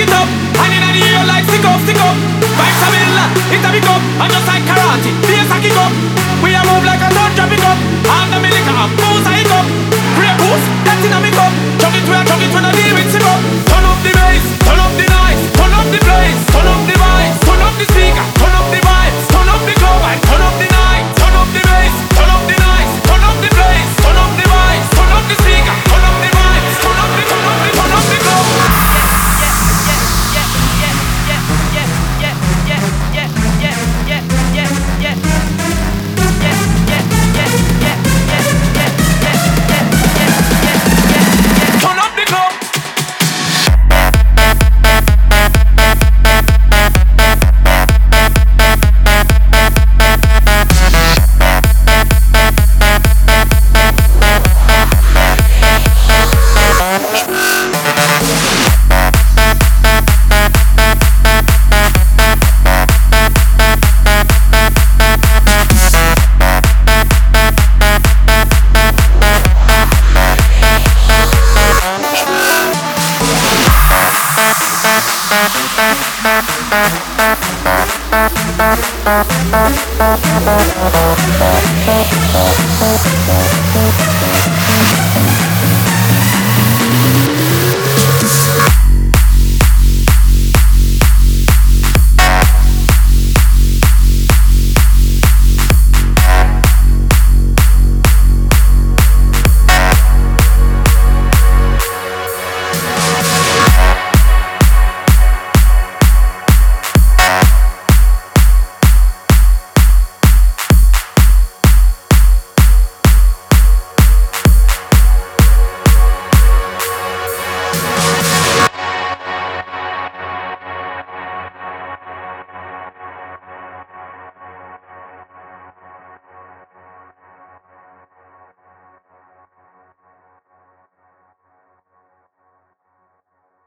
it up. Thank you.